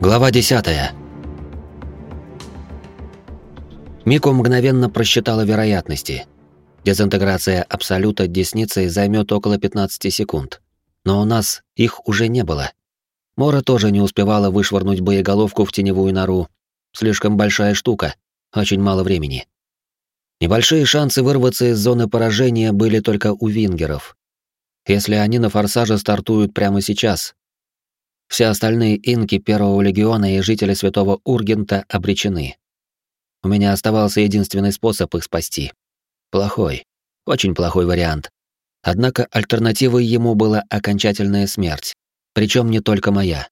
Глава 10. Мико мгновенно просчитала вероятности. Дезинтеграция Абсолюта десницей займет около 15 секунд. Но у нас их уже не было. Мора тоже не успевала вышвырнуть боеголовку в теневую нору. Слишком большая штука, очень мало времени. Небольшие шансы вырваться из зоны поражения были только у вингеров. Если они на форсаже стартуют прямо сейчас, все остальные инки Первого легиона и жители Святого Ургента обречены. У меня оставался единственный способ их спасти. Плохой, очень плохой вариант. Однако альтернативой ему была окончательная смерть, причем не только моя.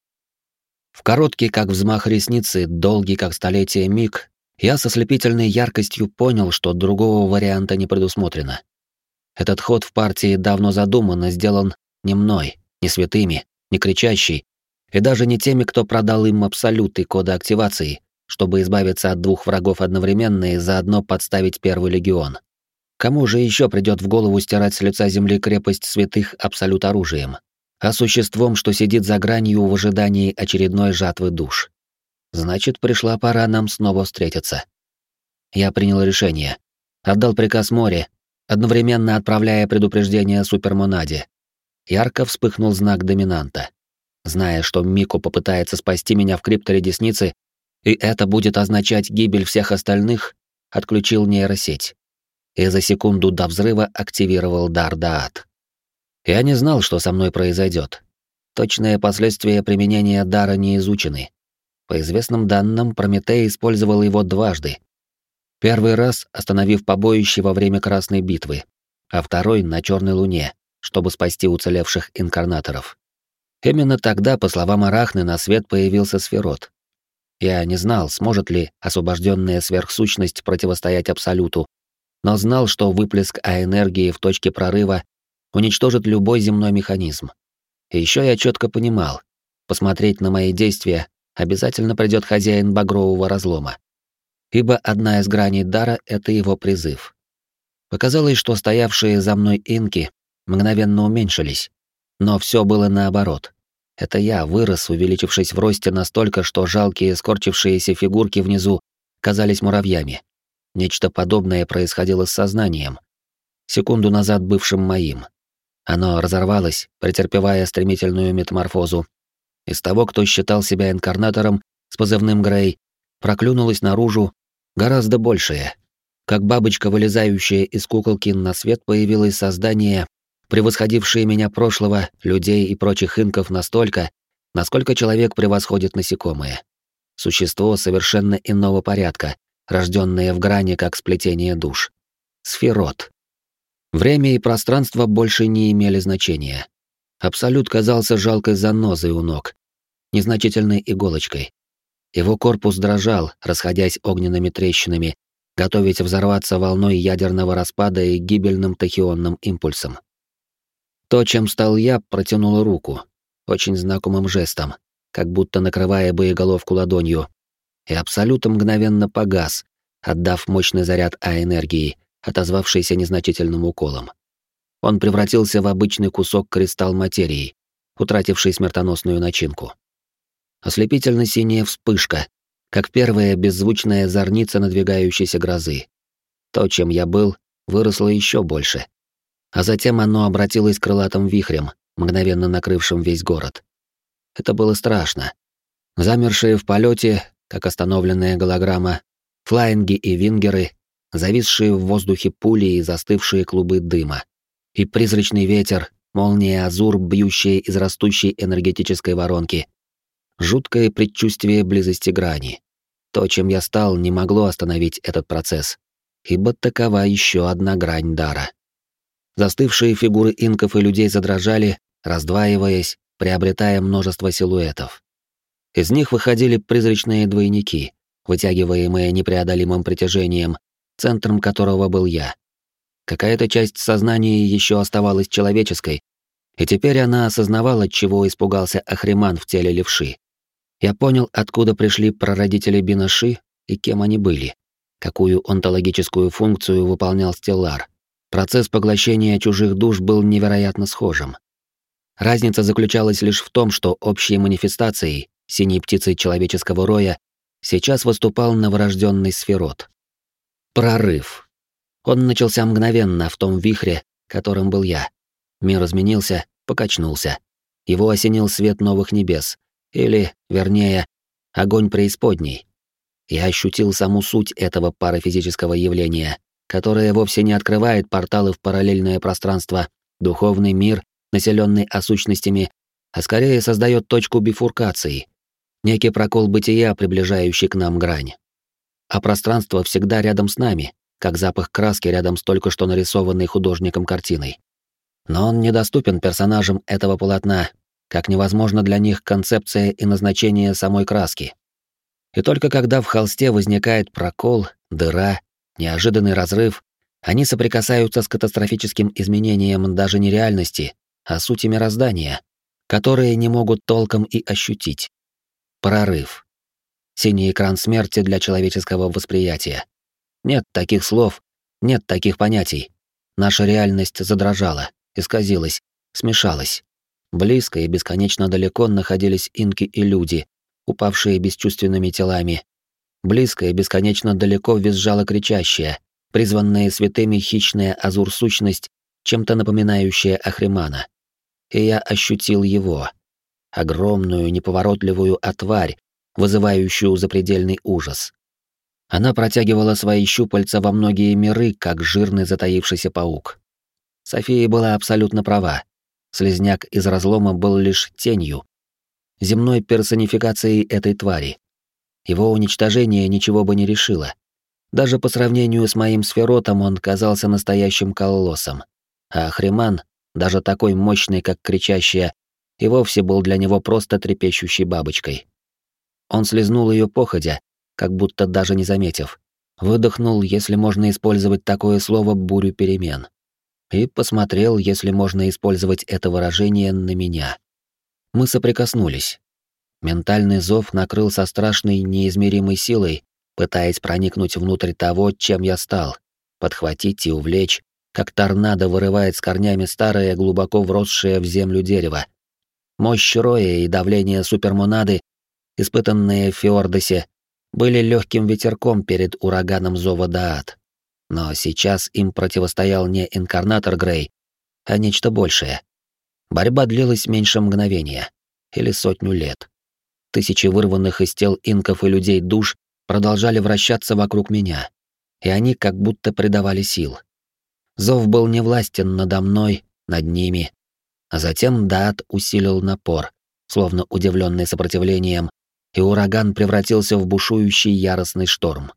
В короткий, как взмах ресницы, долгий, как столетие миг, я со слепительной яркостью понял, что другого варианта не предусмотрено. Этот ход в партии давно задуман и сделан не мной, не святыми, не кричащий, и даже не теми, кто продал им абсолюты кода активации, чтобы избавиться от двух врагов одновременно и заодно подставить Первый легион. Кому же еще придет в голову стирать с лица земли крепость святых абсолют оружием? А существом, что сидит за гранью в ожидании очередной жатвы душ. Значит, пришла пора нам снова встретиться. Я принял решение. Отдал приказ море, одновременно отправляя предупреждение супермонаде. Ярко вспыхнул знак доминанта. Зная, что Мико попытается спасти меня в крипторе десницы, и это будет означать гибель всех остальных, отключил нейросеть. И за секунду до взрыва активировал дар Даат. Я не знал, что со мной произойдет. Точные последствия применения дара не изучены. По известным данным, Прометей использовал его дважды. Первый раз, остановив побоище во время Красной битвы, а второй — на Черной Луне, чтобы спасти уцелевших инкарнаторов. Именно тогда, по словам Арахны, на свет появился сферот. Я не знал, сможет ли освобожденная сверхсущность противостоять Абсолюту, но знал, что выплеск А-энергии в точке прорыва уничтожит любой земной механизм. И еще я четко понимал, посмотреть на мои действия обязательно придет хозяин багрового разлома. Ибо одна из граней дара — это его призыв. Показалось, что стоявшие за мной инки мгновенно уменьшились, но все было наоборот. Это я вырос, увеличившись в росте настолько, что жалкие скорчившиеся фигурки внизу казались муравьями. Нечто подобное происходило с сознанием, секунду назад бывшим моим. Оно разорвалось, претерпевая стремительную метаморфозу. Из того, кто считал себя инкарнатором с позывным Грей, проклюнулось наружу гораздо большее. Как бабочка, вылезающая из куколки, на свет появилось создание, превосходившие меня прошлого, людей и прочих инков настолько, насколько человек превосходит насекомое. Существо совершенно иного порядка, рожденное в грани как сплетение душ. Сферот. Время и пространство больше не имели значения. Абсолют казался жалкой занозой у ног, незначительной иголочкой. Его корпус дрожал, расходясь огненными трещинами, готовясь взорваться волной ядерного распада и гибельным тахионным импульсом. То, чем стал я, протянул руку, очень знакомым жестом, как будто накрывая боеголовку ладонью, и абсолютно мгновенно погас, отдав мощный заряд А-энергии, отозвавшийся незначительным уколом. Он превратился в обычный кусок кристалл материи, утративший смертоносную начинку. Ослепительно-синяя вспышка, как первая беззвучная зорница надвигающейся грозы. То, чем я был, выросло еще больше, а затем оно обратилось крылатым вихрем, мгновенно накрывшим весь город. Это было страшно. Замершие в полете, как остановленная голограмма, флайнги и вингеры, зависшие в воздухе пули и застывшие клубы дыма. И призрачный ветер, молния азур, бьющая из растущей энергетической воронки. Жуткое предчувствие близости грани. То, чем я стал, не могло остановить этот процесс, ибо такова еще одна грань дара. Застывшие фигуры инков и людей задрожали, раздваиваясь, приобретая множество силуэтов. Из них выходили призрачные двойники, вытягиваемые непреодолимым притяжением, центром которого был я. Какая-то часть сознания еще оставалась человеческой, и теперь она осознавала, чего испугался Ахриман в теле левши. Я понял, откуда пришли прародители Бинаши и кем они были, какую онтологическую функцию выполнял Стеллар, Процесс поглощения чужих душ был невероятно схожим. Разница заключалась лишь в том, что общей манифестацией, синей птицей человеческого роя, сейчас выступал новорожденный сферот. Прорыв. Он начался мгновенно в том вихре, которым был я. Мир изменился, покачнулся. Его осенил свет новых небес, или, вернее, огонь преисподней. Я ощутил саму суть этого парафизического явления, которое вовсе не открывает порталы в параллельное пространство, духовный мир, населенный осущностями, а скорее создает точку бифуркации, некий прокол бытия, приближающий к нам грань. А пространство всегда рядом с нами, как запах краски рядом с только что нарисованной художником картиной. Но он недоступен персонажам этого полотна, как невозможно для них концепция и назначение самой краски. И только когда в холсте возникает прокол, дыра, неожиданный разрыв, они соприкасаются с катастрофическим изменением даже не реальности, а сути мироздания, которые не могут толком и ощутить. Прорыв. Синий экран смерти для человеческого восприятия. Нет таких слов, нет таких понятий. Наша реальность задрожала, исказилась, смешалась. Близко и бесконечно далеко находились инки и люди, упавшие бесчувственными телами. Близко и бесконечно далеко визжала кричащая, призванная святыми хищная азур-сущность, чем-то напоминающая Ахримана. И я ощутил его. Огромную, неповоротливую отварь, вызывающую запредельный ужас. Она протягивала свои щупальца во многие миры, как жирный затаившийся паук. София была абсолютно права. Слизняк из разлома был лишь тенью, земной персонификацией этой твари. Его уничтожение ничего бы не решило. Даже по сравнению с моим сферотом он казался настоящим колоссом. А Хриман, даже такой мощный, как кричащая, и вовсе был для него просто трепещущей бабочкой. Он слезнул ее походя, как будто даже не заметив. Выдохнул, если можно использовать такое слово, бурю перемен и посмотрел, если можно использовать это выражение, на меня. Мы соприкоснулись. Ментальный зов накрыл со страшной неизмеримой силой, пытаясь проникнуть внутрь того, чем я стал, подхватить и увлечь, как торнадо вырывает с корнями старое, глубоко вросшее в землю дерево. Мощь роя и давление супермонады, испытанные в Фиордосе, были легким ветерком перед ураганом зова Даат. Но сейчас им противостоял не инкарнатор Грей, а нечто большее. Борьба длилась меньше мгновения, или сотню лет. Тысячи вырванных из тел инков и людей душ продолжали вращаться вокруг меня, и они как будто придавали сил. Зов был невластен надо мной, над ними, а затем Даат усилил напор, словно удивленный сопротивлением, и ураган превратился в бушующий яростный шторм.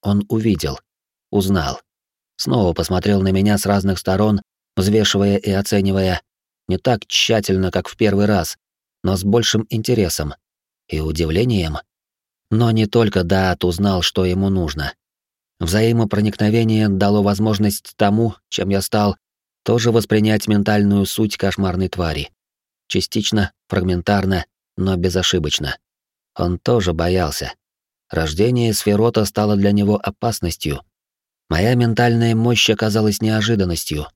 Он увидел, узнал. Снова посмотрел на меня с разных сторон, взвешивая и оценивая, не так тщательно, как в первый раз, но с большим интересом и удивлением. Но не только Даат узнал, что ему нужно. Взаимопроникновение дало возможность тому, чем я стал, тоже воспринять ментальную суть кошмарной твари. Частично, фрагментарно, но безошибочно. Он тоже боялся. Рождение Сферота стало для него опасностью, Моя ментальная мощь оказалась неожиданностью.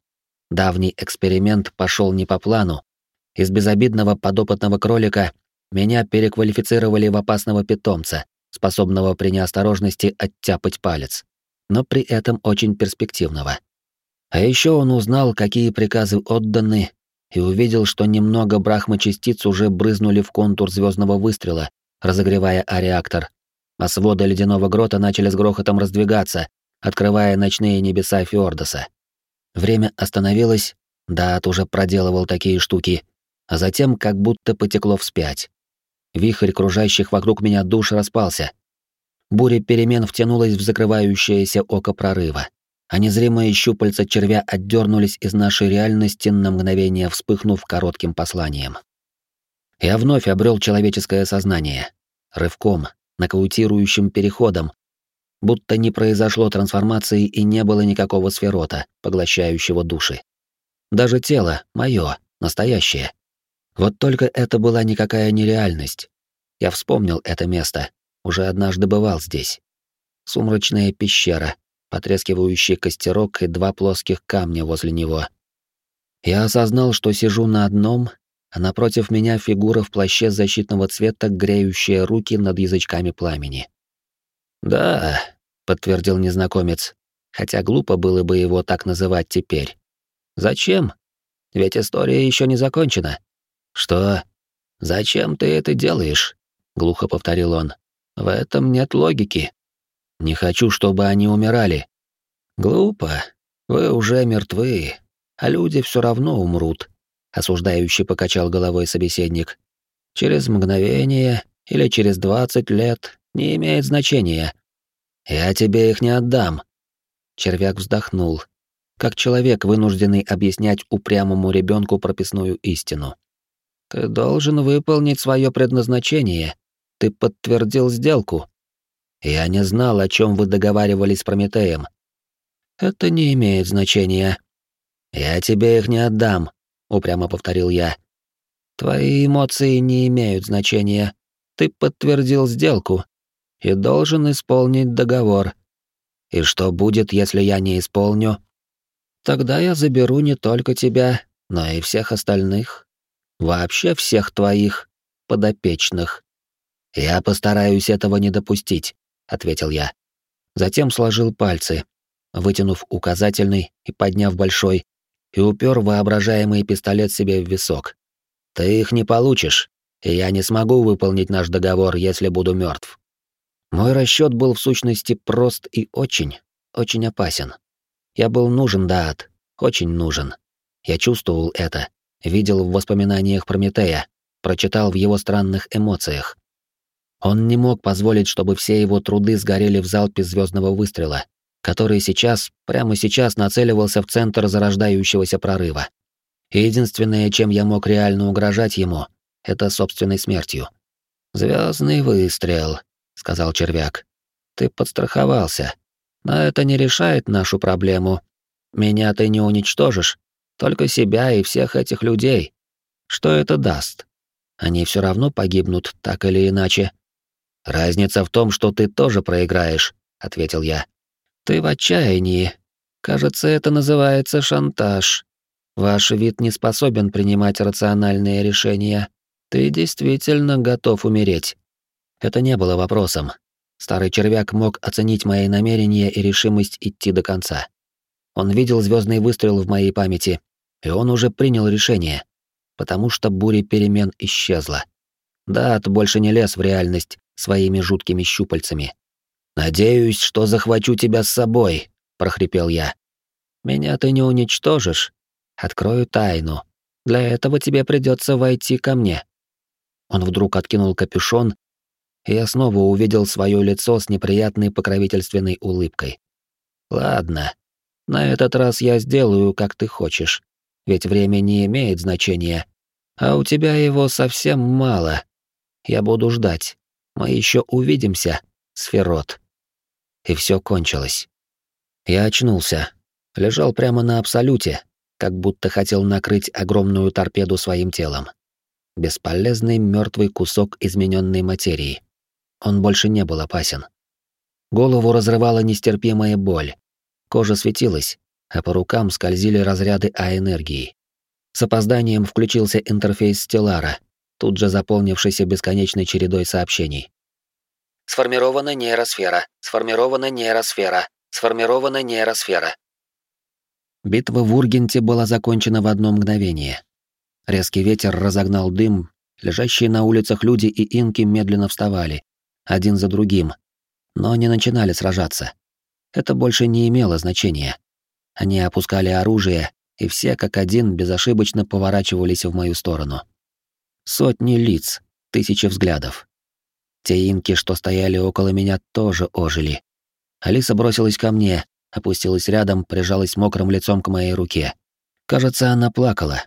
Давний эксперимент пошел не по плану. Из безобидного подопытного кролика меня переквалифицировали в опасного питомца, способного при неосторожности оттяпать палец, но при этом очень перспективного. А еще он узнал, какие приказы отданы, и увидел, что немного брахмачастиц уже брызнули в контур звездного выстрела, разогревая ареактор, а своды ледяного грота начали с грохотом раздвигаться, открывая ночные небеса Фьордоса. Время остановилось, Дат уже проделывал такие штуки, а затем как будто потекло вспять. Вихрь кружащих вокруг меня душ распался. Буря перемен втянулась в закрывающееся око прорыва, а незримые щупальца червя отдернулись из нашей реальности на мгновение, вспыхнув коротким посланием. Я вновь обрел человеческое сознание. Рывком, нокаутирующим переходом, будто не произошло трансформации и не было никакого сферота, поглощающего души. Даже тело, мое, настоящее. Вот только это была никакая нереальность. Я вспомнил это место, уже однажды бывал здесь. Сумрачная пещера, потрескивающий костерок и два плоских камня возле него. Я осознал, что сижу на одном, а напротив меня фигура в плаще защитного цвета, греющая руки над язычками пламени. «Да», — подтвердил незнакомец, хотя глупо было бы его так называть теперь. «Зачем? Ведь история еще не закончена». «Что? Зачем ты это делаешь?» — глухо повторил он. «В этом нет логики. Не хочу, чтобы они умирали». «Глупо. Вы уже мертвы, а люди все равно умрут», — осуждающий покачал головой собеседник. «Через мгновение или через двадцать лет не имеет значения. Я тебе их не отдам». Червяк вздохнул, как человек, вынужденный объяснять упрямому ребенку прописную истину. «Ты должен выполнить свое предназначение. Ты подтвердил сделку. Я не знал, о чем вы договаривались с Прометеем. Это не имеет значения. Я тебе их не отдам, упрямо повторил я. Твои эмоции не имеют значения. Ты подтвердил сделку и должен исполнить договор. И что будет, если я не исполню? Тогда я заберу не только тебя, но и всех остальных. Вообще всех твоих подопечных. Я постараюсь этого не допустить, ответил я. Затем сложил пальцы, вытянув указательный и подняв большой, и упер воображаемый пистолет себе в висок. Ты их не получишь, и я не смогу выполнить наш договор, если буду мертв. Мой расчет был в сущности прост и очень, очень опасен. Я был нужен, Даат, очень нужен. Я чувствовал это, видел в воспоминаниях Прометея, прочитал в его странных эмоциях. Он не мог позволить, чтобы все его труды сгорели в залпе звездного выстрела, который сейчас, прямо сейчас нацеливался в центр зарождающегося прорыва. Единственное, чем я мог реально угрожать ему, это собственной смертью. Звездный выстрел», — сказал червяк. «Ты подстраховался. Но это не решает нашу проблему. Меня ты не уничтожишь, только себя и всех этих людей. Что это даст? Они все равно погибнут, так или иначе. Разница в том, что ты тоже проиграешь, ответил я. Ты в отчаянии. Кажется, это называется шантаж. Ваш вид не способен принимать рациональные решения. Ты действительно готов умереть. Это не было вопросом. Старый червяк мог оценить мои намерения и решимость идти до конца. Он видел звездный выстрел в моей памяти, и он уже принял решение, потому что буря перемен исчезла. Да, ты больше не лез в реальность своими жуткими щупальцами. «Надеюсь, что захвачу тебя с собой», — прохрипел я. «Меня ты не уничтожишь. Открою тайну. Для этого тебе придется войти ко мне». Он вдруг откинул капюшон, и я снова увидел свое лицо с неприятной покровительственной улыбкой. «Ладно, на этот раз я сделаю, как ты хочешь, ведь время не имеет значения, а у тебя его совсем мало. Я буду ждать. Мы еще увидимся, Сферот» и все кончилось. Я очнулся, лежал прямо на абсолюте, как будто хотел накрыть огромную торпеду своим телом. Бесполезный мертвый кусок измененной материи. Он больше не был опасен. Голову разрывала нестерпимая боль. Кожа светилась, а по рукам скользили разряды А-энергии. С опозданием включился интерфейс Стеллара, тут же заполнившийся бесконечной чередой сообщений. Сформирована нейросфера. Сформирована нейросфера. Сформирована нейросфера. Битва в Ургенте была закончена в одно мгновение. Резкий ветер разогнал дым, лежащие на улицах люди и инки медленно вставали, один за другим, но не начинали сражаться. Это больше не имело значения. Они опускали оружие, и все как один безошибочно поворачивались в мою сторону. Сотни лиц, тысячи взглядов. Те инки, что стояли около меня, тоже ожили. Алиса бросилась ко мне, опустилась рядом, прижалась мокрым лицом к моей руке. Кажется, она плакала.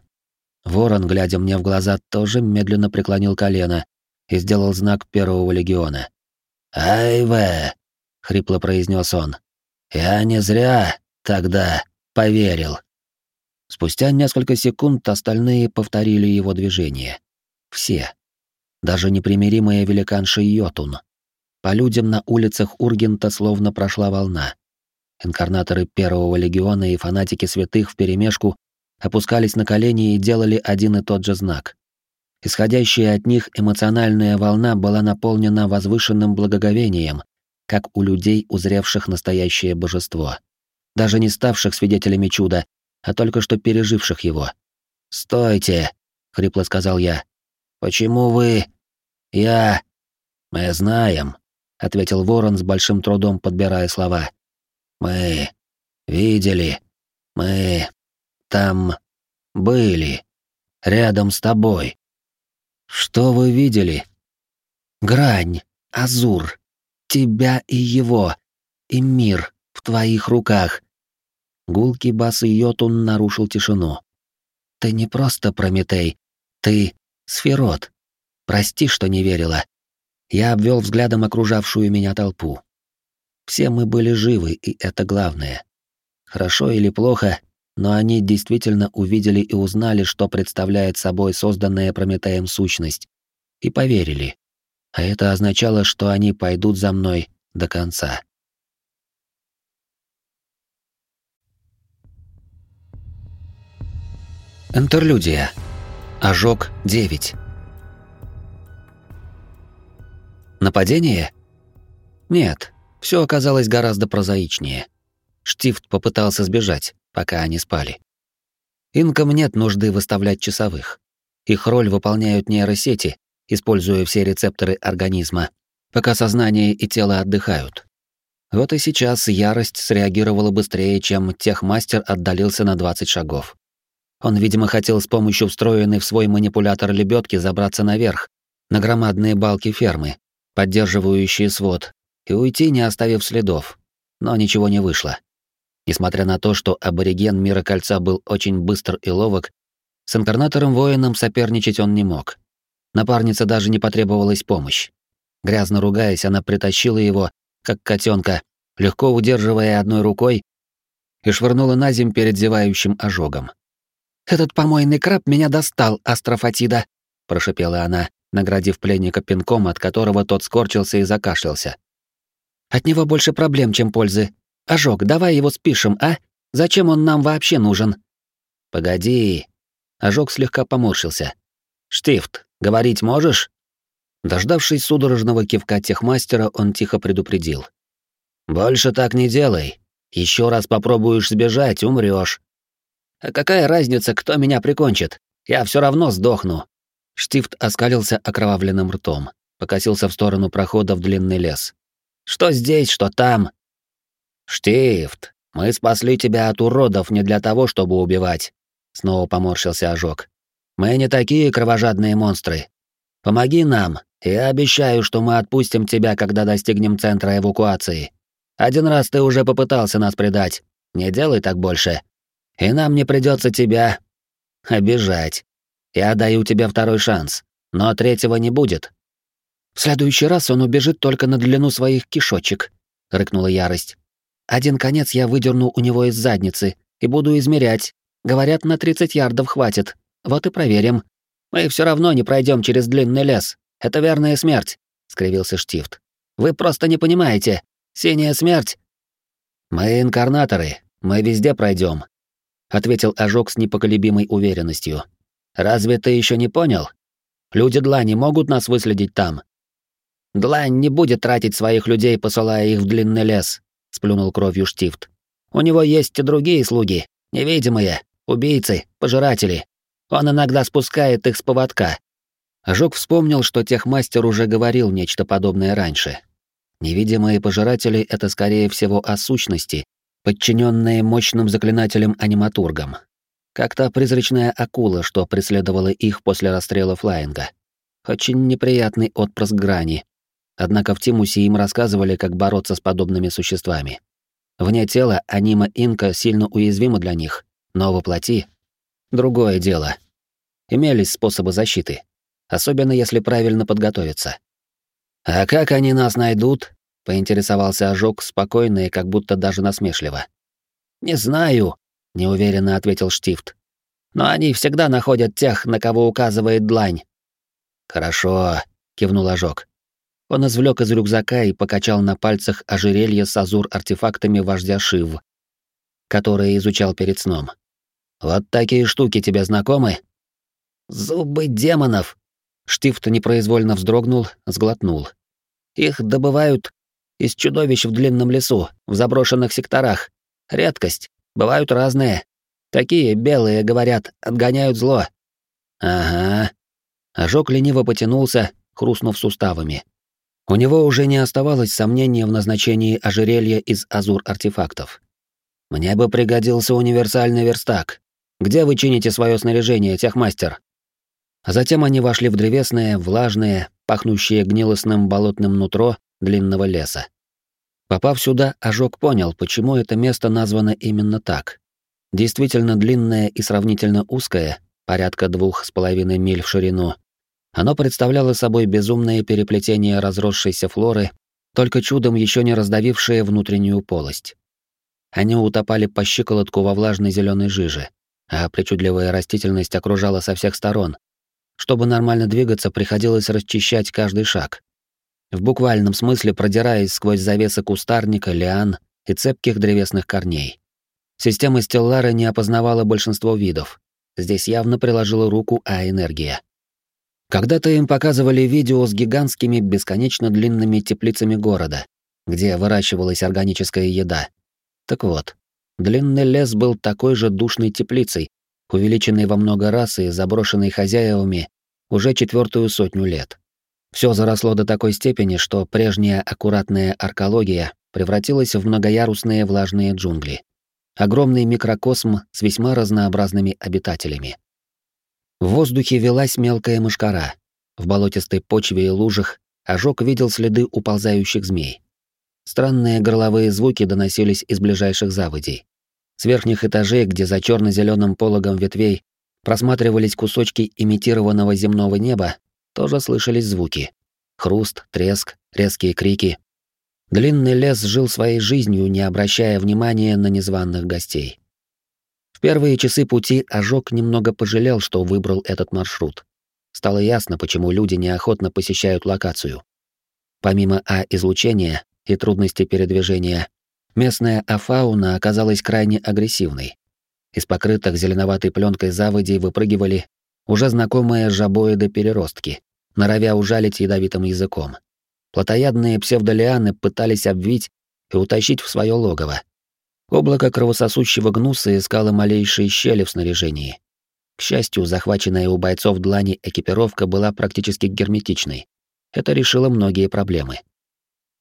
Ворон, глядя мне в глаза, тоже медленно преклонил колено и сделал знак первого легиона. «Айве!» — хрипло произнес он. «Я не зря тогда поверил». Спустя несколько секунд остальные повторили его движение. Все даже непримиримая великанша Йотун. По людям на улицах Ургента словно прошла волна. Инкарнаторы Первого Легиона и фанатики святых вперемешку опускались на колени и делали один и тот же знак. Исходящая от них эмоциональная волна была наполнена возвышенным благоговением, как у людей, узревших настоящее божество, даже не ставших свидетелями чуда, а только что переживших его. «Стойте!» — хрипло сказал я. «Почему вы...» «Я...» «Мы знаем», — ответил Ворон с большим трудом, подбирая слова. «Мы... видели. Мы... там... были. Рядом с тобой. Что вы видели? Грань, Азур, тебя и его, и мир в твоих руках. Гулкий бас Йотун нарушил тишину. Ты не просто Прометей, ты Сферот. Прости, что не верила. Я обвел взглядом окружавшую меня толпу. Все мы были живы, и это главное. Хорошо или плохо, но они действительно увидели и узнали, что представляет собой созданная Прометеем сущность, и поверили. А это означало, что они пойдут за мной до конца. Интерлюдия. Ожог 9. Нападение? Нет, все оказалось гораздо прозаичнее. Штифт попытался сбежать, пока они спали. Инкам нет нужды выставлять часовых. Их роль выполняют нейросети, используя все рецепторы организма, пока сознание и тело отдыхают. Вот и сейчас ярость среагировала быстрее, чем техмастер отдалился на 20 шагов. Он, видимо, хотел с помощью встроенной в свой манипулятор лебедки забраться наверх, на громадные балки фермы, поддерживающие свод, и уйти, не оставив следов. Но ничего не вышло. Несмотря на то, что абориген Мира Кольца был очень быстр и ловок, с инкарнатором-воином соперничать он не мог. Напарнице даже не потребовалась помощь. Грязно ругаясь, она притащила его, как котенка, легко удерживая одной рукой, и швырнула на земь перед зевающим ожогом. «Этот помойный краб меня достал, Астрофатида!» — прошипела она, наградив пленника пинком, от которого тот скорчился и закашлялся. «От него больше проблем, чем пользы. Ожог, давай его спишем, а? Зачем он нам вообще нужен?» «Погоди». Ожог слегка поморщился. «Штифт, говорить можешь?» Дождавшись судорожного кивка техмастера, он тихо предупредил. «Больше так не делай. Еще раз попробуешь сбежать, умрешь. А какая разница, кто меня прикончит? Я все равно сдохну». Штифт оскалился окровавленным ртом, покосился в сторону прохода в длинный лес. «Что здесь, что там? «Штифт, мы спасли тебя от уродов не для того, чтобы убивать», — снова поморщился ожог. «Мы не такие кровожадные монстры. Помоги нам, я обещаю, что мы отпустим тебя, когда достигнем центра эвакуации. Один раз ты уже попытался нас предать. Не делай так больше. И нам не придется тебя обижать. Я даю тебе второй шанс, но третьего не будет». «В следующий раз он убежит только на длину своих кишочек», — рыкнула ярость. Один конец я выдерну у него из задницы и буду измерять. Говорят, на 30 ярдов хватит. Вот и проверим. Мы все равно не пройдем через длинный лес. Это верная смерть, скривился Штифт. Вы просто не понимаете. Синяя смерть. Мы инкарнаторы. Мы везде пройдем, ответил Ожог с непоколебимой уверенностью. Разве ты еще не понял? Люди Длани могут нас выследить там. Длань не будет тратить своих людей, посылая их в длинный лес сплюнул кровью Штифт. У него есть и другие слуги, невидимые, убийцы, пожиратели. Он иногда спускает их с поводка. Ожог вспомнил, что техмастер уже говорил нечто подобное раньше. Невидимые пожиратели — это, скорее всего, о сущности, подчиненные мощным заклинателям-аниматургам. Как та призрачная акула, что преследовала их после расстрела Флаинга. Очень неприятный отпрыск грани, Однако в Тимусе им рассказывали, как бороться с подобными существами. Вне тела анима инка сильно уязвима для них, но воплоти — другое дело. Имелись способы защиты, особенно если правильно подготовиться. «А как они нас найдут?» — поинтересовался Ожог спокойно и как будто даже насмешливо. «Не знаю», — неуверенно ответил Штифт. «Но они всегда находят тех, на кого указывает длань». «Хорошо», — кивнул Ожог. Он извлек из рюкзака и покачал на пальцах ожерелье с азур-артефактами вождя Шив, которые изучал перед сном. «Вот такие штуки тебе знакомы?» «Зубы демонов!» Штифт непроизвольно вздрогнул, сглотнул. Их добывают из чудовищ в длинном лесу, в заброшенных секторах. Редкость. Бывают разные. Такие белые, говорят, отгоняют зло. Ага. Ожог лениво потянулся, хрустнув суставами. У него уже не оставалось сомнения в назначении ожерелья из азур-артефактов. Мне бы пригодился универсальный верстак. Где вы чините свое снаряжение, техмастер? А затем они вошли в древесное, влажное, пахнущее гнилостным болотным нутро длинного леса. Попав сюда, Ожог понял, почему это место названо именно так. Действительно длинное и сравнительно узкое, порядка двух с половиной миль в ширину, оно представляло собой безумное переплетение разросшейся флоры, только чудом еще не раздавившее внутреннюю полость. Они утопали по щиколотку во влажной зеленой жиже, а причудливая растительность окружала со всех сторон. Чтобы нормально двигаться, приходилось расчищать каждый шаг. В буквальном смысле продираясь сквозь завесы кустарника, лиан и цепких древесных корней. Система Стеллара не опознавала большинство видов. Здесь явно приложила руку А-энергия. Когда-то им показывали видео с гигантскими бесконечно длинными теплицами города, где выращивалась органическая еда. Так вот, длинный лес был такой же душной теплицей, увеличенной во много раз и заброшенной хозяевами уже четвертую сотню лет. Все заросло до такой степени, что прежняя аккуратная аркология превратилась в многоярусные влажные джунгли. Огромный микрокосм с весьма разнообразными обитателями. В воздухе велась мелкая мышкара. В болотистой почве и лужах ожог видел следы уползающих змей. Странные горловые звуки доносились из ближайших заводей. С верхних этажей, где за черно зеленым пологом ветвей просматривались кусочки имитированного земного неба, тоже слышались звуки. Хруст, треск, резкие крики. Длинный лес жил своей жизнью, не обращая внимания на незваных гостей первые часы пути Ожог немного пожалел, что выбрал этот маршрут. Стало ясно, почему люди неохотно посещают локацию. Помимо А-излучения и трудностей передвижения, местная афауна оказалась крайне агрессивной. Из покрытых зеленоватой пленкой заводей выпрыгивали уже знакомые жабоиды-переростки, норовя ужалить ядовитым языком. Плотоядные псевдолианы пытались обвить и утащить в свое логово, Облако кровососущего гнуса искало малейшие щели в снаряжении. К счастью, захваченная у бойцов длани экипировка была практически герметичной. Это решило многие проблемы.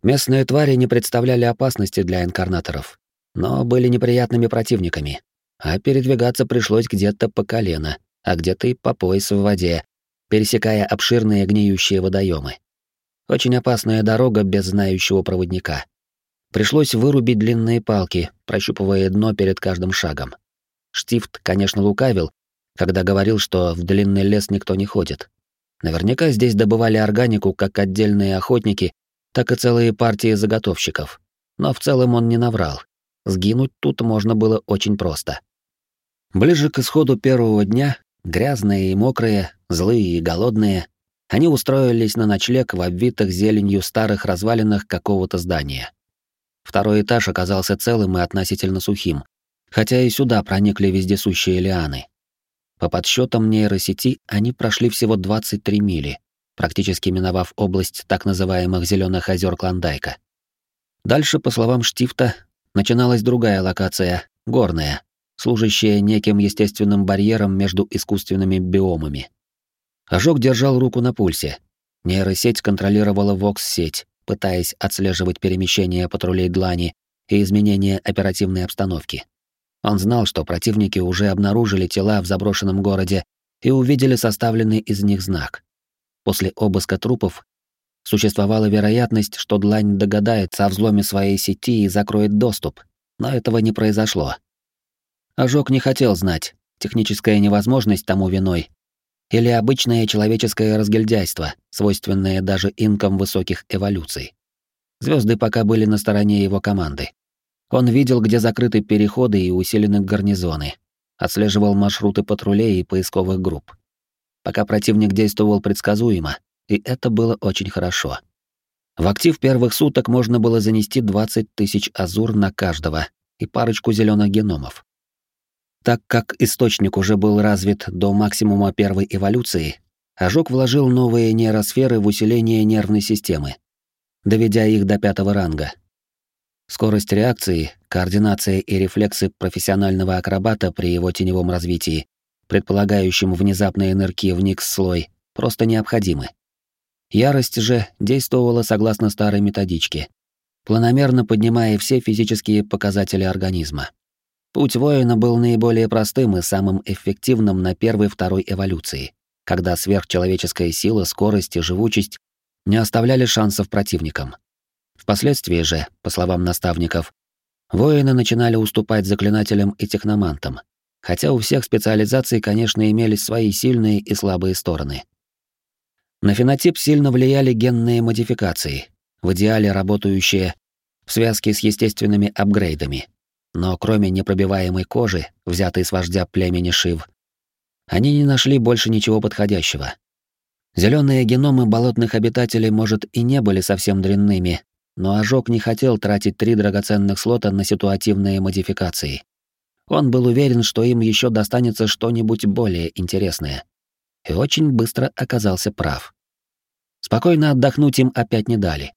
Местные твари не представляли опасности для инкарнаторов, но были неприятными противниками, а передвигаться пришлось где-то по колено, а где-то и по пояс в воде, пересекая обширные гниющие водоемы. Очень опасная дорога без знающего проводника. Пришлось вырубить длинные палки, прощупывая дно перед каждым шагом. Штифт, конечно, лукавил, когда говорил, что в длинный лес никто не ходит. Наверняка здесь добывали органику как отдельные охотники, так и целые партии заготовщиков. Но в целом он не наврал. Сгинуть тут можно было очень просто. Ближе к исходу первого дня, грязные и мокрые, злые и голодные, они устроились на ночлег в обвитых зеленью старых развалинах какого-то здания. Второй этаж оказался целым и относительно сухим, хотя и сюда проникли вездесущие лианы. По подсчетам нейросети они прошли всего 23 мили, практически миновав область так называемых зеленых озер Клондайка. Дальше, по словам Штифта, начиналась другая локация, горная, служащая неким естественным барьером между искусственными биомами. Ожог держал руку на пульсе. Нейросеть контролировала вокс-сеть, пытаясь отслеживать перемещение патрулей Длани и изменения оперативной обстановки. Он знал, что противники уже обнаружили тела в заброшенном городе и увидели составленный из них знак. После обыска трупов существовала вероятность, что Длань догадается о взломе своей сети и закроет доступ, но этого не произошло. Ожог не хотел знать, техническая невозможность тому виной или обычное человеческое разгильдяйство, свойственное даже инкам высоких эволюций. Звезды пока были на стороне его команды. Он видел, где закрыты переходы и усилены гарнизоны, отслеживал маршруты патрулей и поисковых групп. Пока противник действовал предсказуемо, и это было очень хорошо. В актив первых суток можно было занести 20 тысяч азур на каждого и парочку зеленых геномов. Так как источник уже был развит до максимума первой эволюции, Ожог вложил новые нейросферы в усиление нервной системы, доведя их до пятого ранга. Скорость реакции, координация и рефлексы профессионального акробата при его теневом развитии, предполагающем внезапные нырки в никс-слой, просто необходимы. Ярость же действовала согласно старой методичке, планомерно поднимая все физические показатели организма. Путь воина был наиболее простым и самым эффективным на первой-второй эволюции когда сверхчеловеческая сила, скорость и живучесть не оставляли шансов противникам. Впоследствии же, по словам наставников, воины начинали уступать заклинателям и техномантам, хотя у всех специализаций, конечно, имелись свои сильные и слабые стороны. На фенотип сильно влияли генные модификации, в идеале работающие в связке с естественными апгрейдами. Но кроме непробиваемой кожи, взятой с вождя племени Шив, они не нашли больше ничего подходящего. Зеленые геномы болотных обитателей, может, и не были совсем дрянными, но Ожог не хотел тратить три драгоценных слота на ситуативные модификации. Он был уверен, что им еще достанется что-нибудь более интересное. И очень быстро оказался прав. Спокойно отдохнуть им опять не дали.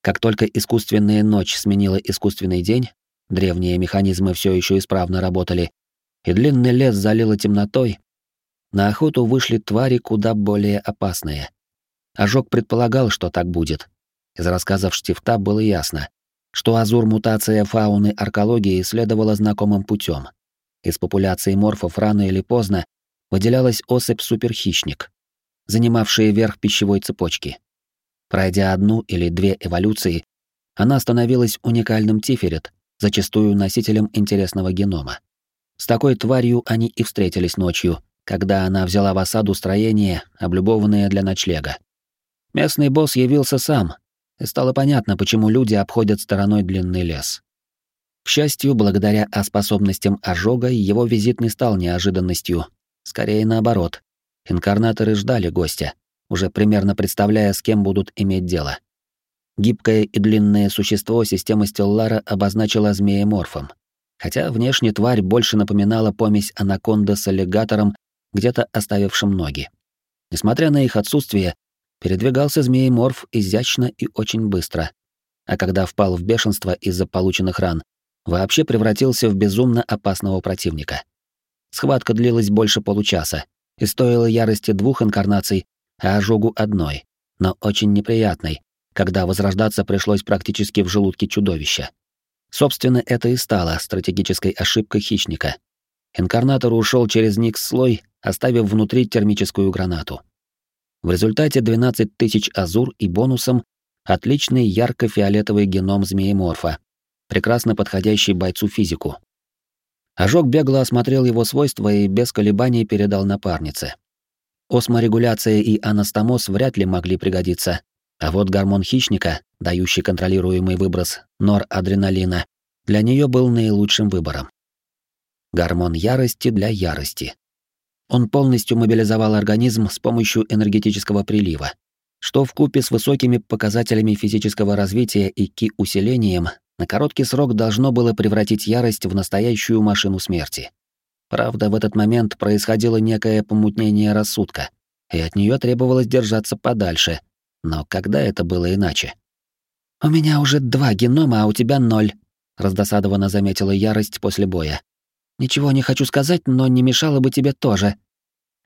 Как только искусственная ночь сменила искусственный день, древние механизмы все еще исправно работали, и длинный лес залило темнотой, на охоту вышли твари куда более опасные. Ожог предполагал, что так будет. Из рассказов Штифта было ясно, что азур-мутация фауны аркологии следовала знакомым путем. Из популяции морфов рано или поздно выделялась особь суперхищник, занимавшая верх пищевой цепочки. Пройдя одну или две эволюции, она становилась уникальным тиферет, зачастую носителем интересного генома. С такой тварью они и встретились ночью, когда она взяла в осаду строение, облюбованное для ночлега. Местный босс явился сам, и стало понятно, почему люди обходят стороной длинный лес. К счастью, благодаря способностям ожога, его визит не стал неожиданностью. Скорее наоборот. Инкарнаторы ждали гостя, уже примерно представляя, с кем будут иметь дело. Гибкое и длинное существо система Стеллара обозначила змееморфом. Хотя внешне тварь больше напоминала помесь анаконда с аллигатором где-то оставившим ноги. Несмотря на их отсутствие, передвигался змееморф изящно и очень быстро. А когда впал в бешенство из-за полученных ран, вообще превратился в безумно опасного противника. Схватка длилась больше получаса и стоила ярости двух инкарнаций, а ожогу одной, но очень неприятной, когда возрождаться пришлось практически в желудке чудовища. Собственно, это и стало стратегической ошибкой хищника. Инкарнатор ушел через Никс-слой оставив внутри термическую гранату. В результате 12 тысяч азур и бонусом отличный ярко-фиолетовый геном змееморфа, прекрасно подходящий бойцу физику. Ожог бегло осмотрел его свойства и без колебаний передал напарнице. Осморегуляция и анастомоз вряд ли могли пригодиться, а вот гормон хищника, дающий контролируемый выброс норадреналина, для нее был наилучшим выбором. Гормон ярости для ярости. Он полностью мобилизовал организм с помощью энергетического прилива, что в купе с высокими показателями физического развития и ки-усилением на короткий срок должно было превратить ярость в настоящую машину смерти. Правда, в этот момент происходило некое помутнение рассудка, и от нее требовалось держаться подальше. Но когда это было иначе? «У меня уже два генома, а у тебя ноль», — раздосадованно заметила ярость после боя. Ничего не хочу сказать, но не мешало бы тебе тоже.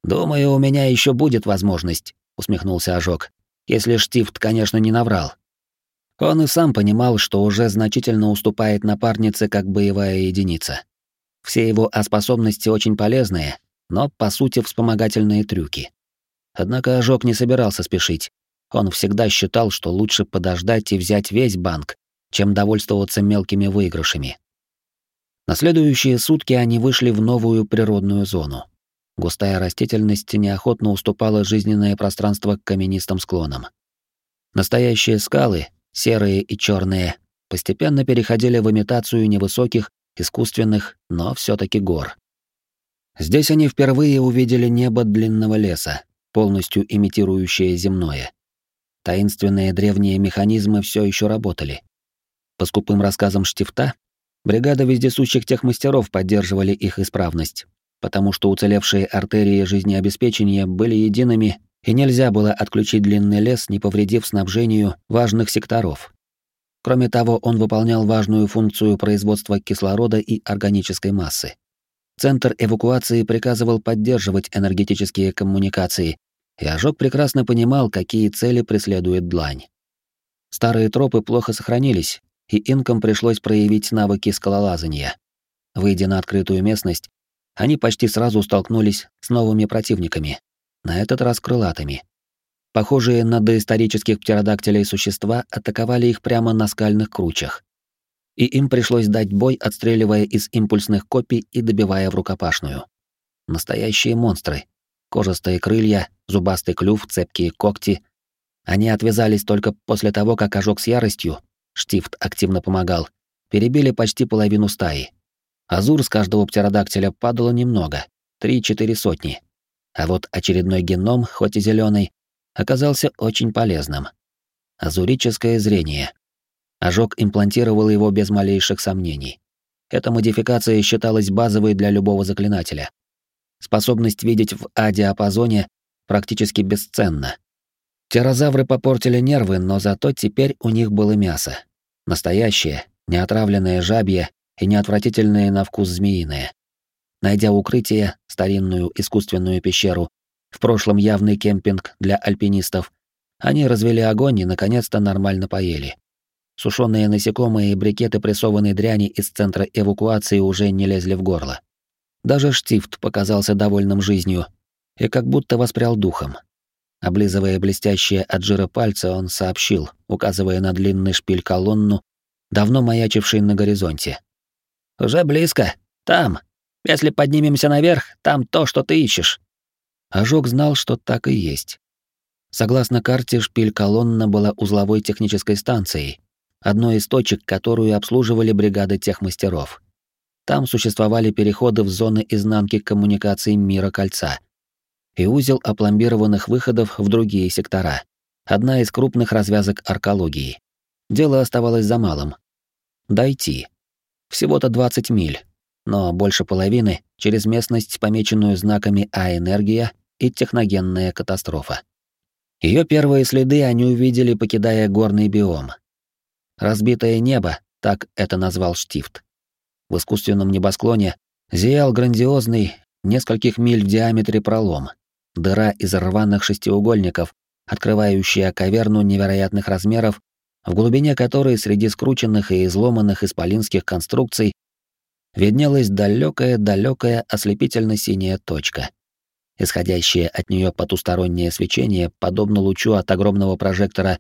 Думаю, у меня еще будет возможность, усмехнулся Ожог. Если Штифт, конечно, не наврал. Он и сам понимал, что уже значительно уступает напарнице как боевая единица. Все его способности очень полезные, но по сути вспомогательные трюки. Однако Ожог не собирался спешить. Он всегда считал, что лучше подождать и взять весь банк, чем довольствоваться мелкими выигрышами. На следующие сутки они вышли в новую природную зону. Густая растительность неохотно уступала жизненное пространство к каменистым склонам. Настоящие скалы, серые и черные, постепенно переходили в имитацию невысоких, искусственных, но все таки гор. Здесь они впервые увидели небо длинного леса, полностью имитирующее земное. Таинственные древние механизмы все еще работали. По скупым рассказам Штифта, Бригада вездесущих техмастеров поддерживали их исправность, потому что уцелевшие артерии жизнеобеспечения были едиными и нельзя было отключить длинный лес, не повредив снабжению важных секторов. Кроме того, он выполнял важную функцию производства кислорода и органической массы. Центр эвакуации приказывал поддерживать энергетические коммуникации, и Ожог прекрасно понимал, какие цели преследует длань. Старые тропы плохо сохранились, и инкам пришлось проявить навыки скалолазания. Выйдя на открытую местность, они почти сразу столкнулись с новыми противниками, на этот раз крылатыми. Похожие на доисторических птеродактилей существа атаковали их прямо на скальных кручах. И им пришлось дать бой, отстреливая из импульсных копий и добивая в рукопашную. Настоящие монстры. Кожистые крылья, зубастый клюв, цепкие когти. Они отвязались только после того, как ожог с яростью, Штифт активно помогал, перебили почти половину стаи. Азур с каждого птеродактиля падало немного, три-четыре сотни. А вот очередной геном, хоть и зеленый, оказался очень полезным. Азурическое зрение. Ожог имплантировал его без малейших сомнений. Эта модификация считалась базовой для любого заклинателя. Способность видеть в А-диапазоне практически бесценна. Птерозавры попортили нервы, но зато теперь у них было мясо. Настоящее, неотравленное жабье и неотвратительное на вкус змеиное. Найдя укрытие, старинную искусственную пещеру, в прошлом явный кемпинг для альпинистов, они развели огонь и наконец-то нормально поели. Сушеные насекомые и брикеты прессованной дряни из центра эвакуации уже не лезли в горло. Даже штифт показался довольным жизнью и как будто воспрял духом. Облизывая блестящие от жира пальцы, он сообщил, указывая на длинный шпиль колонну, давно маячивший на горизонте. «Уже близко. Там. Если поднимемся наверх, там то, что ты ищешь». Ожог знал, что так и есть. Согласно карте, шпиль-колонна была узловой технической станцией, одной из точек, которую обслуживали бригады техмастеров. Там существовали переходы в зоны изнанки коммуникаций мира кольца и узел опломбированных выходов в другие сектора. Одна из крупных развязок аркологии. Дело оставалось за малым. Дойти. Всего-то 20 миль, но больше половины через местность, помеченную знаками А-энергия и техногенная катастрофа. Ее первые следы они увидели, покидая горный биом. Разбитое небо, так это назвал Штифт. В искусственном небосклоне зиял грандиозный, нескольких миль в диаметре пролом, дыра из рваных шестиугольников, открывающая каверну невероятных размеров, в глубине которой среди скрученных и изломанных исполинских конструкций виднелась далекая-далекая ослепительно-синяя точка. Исходящее от нее потустороннее свечение, подобно лучу от огромного прожектора,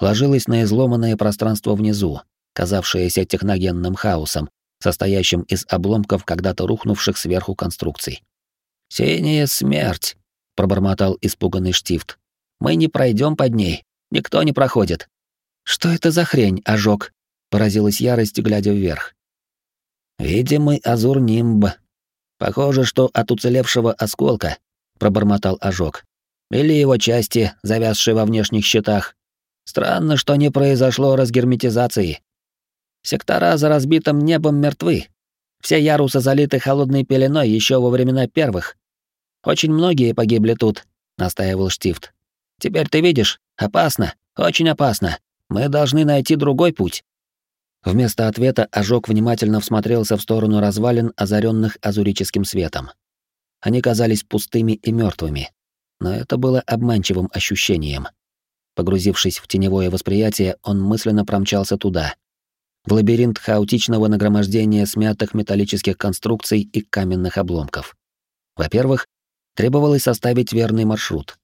ложилось на изломанное пространство внизу, казавшееся техногенным хаосом, состоящим из обломков когда-то рухнувших сверху конструкций. «Синяя смерть!» — пробормотал испуганный Штифт. «Мы не пройдем под ней. Никто не проходит». «Что это за хрень, ожог?» — поразилась ярость, глядя вверх. «Видимый азур нимб. Похоже, что от уцелевшего осколка пробормотал ожог. Или его части, завязшие во внешних щитах. Странно, что не произошло разгерметизации. Сектора за разбитым небом мертвы. Все ярусы залиты холодной пеленой еще во времена первых. Очень многие погибли тут, настаивал Штифт. Теперь ты видишь, опасно, очень опасно. Мы должны найти другой путь. Вместо ответа ожог внимательно всмотрелся в сторону развалин, озаренных азурическим светом. Они казались пустыми и мертвыми, но это было обманчивым ощущением. Погрузившись в теневое восприятие, он мысленно промчался туда, в лабиринт хаотичного нагромождения смятых металлических конструкций и каменных обломков. Во-первых, требовалось составить верный маршрут.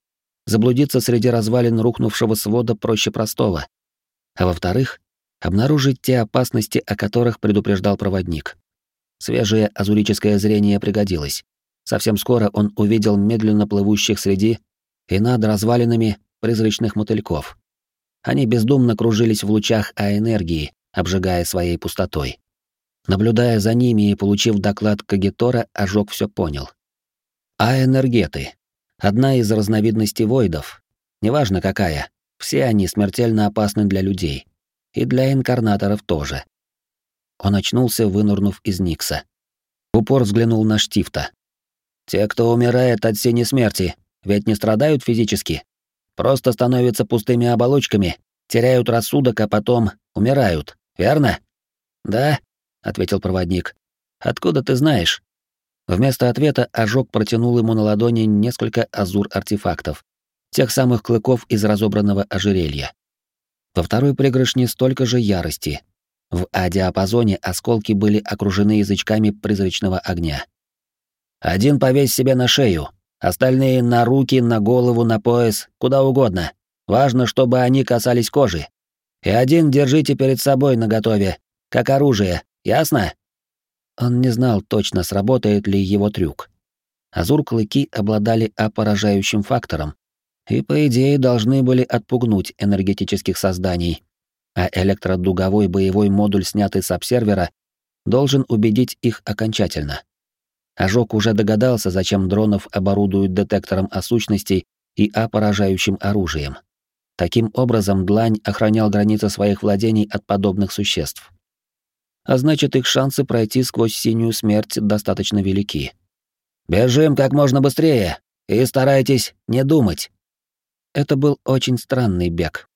Заблудиться среди развалин рухнувшего свода проще простого. А во-вторых, обнаружить те опасности, о которых предупреждал проводник. Свежее азурическое зрение пригодилось. Совсем скоро он увидел медленно плывущих среди и над развалинами призрачных мотыльков. Они бездумно кружились в лучах А-энергии, обжигая своей пустотой. Наблюдая за ними и получив доклад Кагитора, ожог все понял. А-энергеты. Одна из разновидностей войдов. Неважно какая, все они смертельно опасны для людей. И для инкарнаторов тоже. Он очнулся, вынурнув из Никса. В упор взглянул на Штифта. Те, кто умирает от синей смерти, ведь не страдают физически. Просто становятся пустыми оболочками, теряют рассудок, а потом умирают, верно? Да, ответил проводник. Откуда ты знаешь? Вместо ответа ожог протянул ему на ладони несколько азур-артефактов, тех самых клыков из разобранного ожерелья. Во второй пригоршне столько же ярости. В А-диапазоне осколки были окружены язычками призрачного огня. «Один повесь себе на шею, остальные на руки, на голову, на пояс, куда угодно. Важно, чтобы они касались кожи. И один держите перед собой наготове, как оружие, ясно?» Он не знал точно, сработает ли его трюк. Азур-клыки обладали опоражающим фактором, и, по идее, должны были отпугнуть энергетических созданий, а электродуговой боевой модуль, снятый с обсервера, должен убедить их окончательно. Ожог уже догадался, зачем дронов оборудуют детектором осущностей и опоражающим оружием. Таким образом, Длань охранял границы своих владений от подобных существ а значит, их шансы пройти сквозь синюю смерть достаточно велики. «Бежим как можно быстрее и старайтесь не думать». Это был очень странный бег.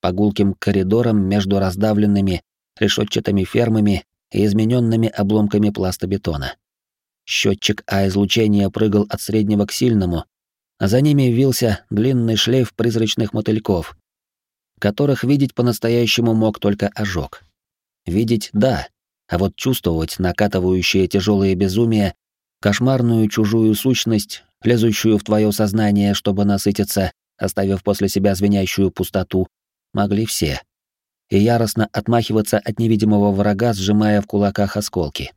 По гулким коридорам между раздавленными решетчатыми фермами и измененными обломками пластобетона. Счетчик А-излучения прыгал от среднего к сильному, а за ними вился длинный шлейф призрачных мотыльков, которых видеть по-настоящему мог только ожог. Видеть — да, а вот чувствовать накатывающее тяжелое безумие, кошмарную чужую сущность, лезущую в твое сознание, чтобы насытиться, оставив после себя звенящую пустоту, могли все. И яростно отмахиваться от невидимого врага, сжимая в кулаках осколки.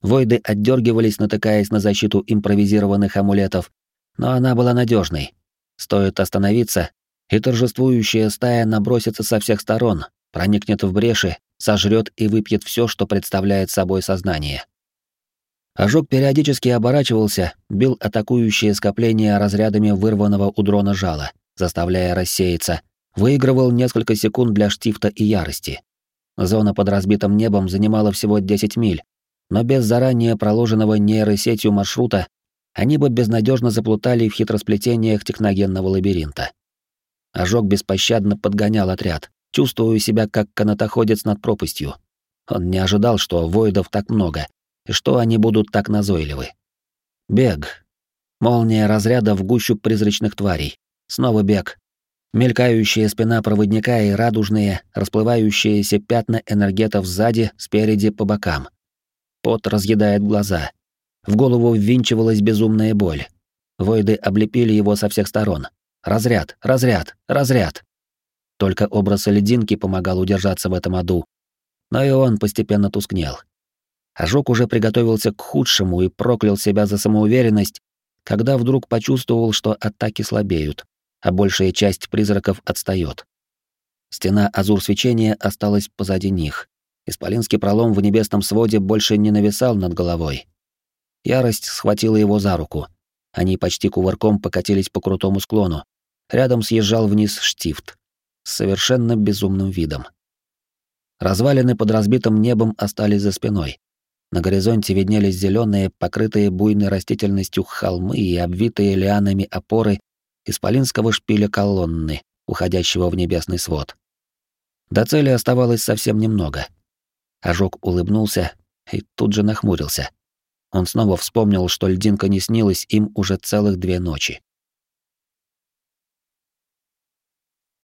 Войды отдергивались, натыкаясь на защиту импровизированных амулетов, но она была надежной. Стоит остановиться, и торжествующая стая набросится со всех сторон, проникнет в бреши, сожрет и выпьет все, что представляет собой сознание. Ожог периодически оборачивался, бил атакующие скопления разрядами вырванного у дрона жала, заставляя рассеяться, выигрывал несколько секунд для штифта и ярости. Зона под разбитым небом занимала всего 10 миль, но без заранее проложенного нейросетью маршрута они бы безнадежно заплутали в хитросплетениях техногенного лабиринта. Ожог беспощадно подгонял отряд, чувствую себя как канатоходец над пропастью. Он не ожидал, что воидов так много, и что они будут так назойливы. Бег. Молния разряда в гущу призрачных тварей. Снова бег. Мелькающая спина проводника и радужные, расплывающиеся пятна энергетов сзади, спереди, по бокам. Пот разъедает глаза. В голову ввинчивалась безумная боль. Войды облепили его со всех сторон. Разряд, разряд, разряд. Только образ лединки помогал удержаться в этом аду. Но и он постепенно тускнел. Ожог уже приготовился к худшему и проклял себя за самоуверенность, когда вдруг почувствовал, что атаки слабеют, а большая часть призраков отстает. Стена азур свечения осталась позади них. Исполинский пролом в небесном своде больше не нависал над головой. Ярость схватила его за руку. Они почти кувырком покатились по крутому склону. Рядом съезжал вниз штифт с совершенно безумным видом. Развалины под разбитым небом остались за спиной. На горизонте виднелись зеленые, покрытые буйной растительностью холмы и обвитые лианами опоры исполинского шпиля колонны, уходящего в небесный свод. До цели оставалось совсем немного. Ожог улыбнулся и тут же нахмурился. Он снова вспомнил, что льдинка не снилась им уже целых две ночи.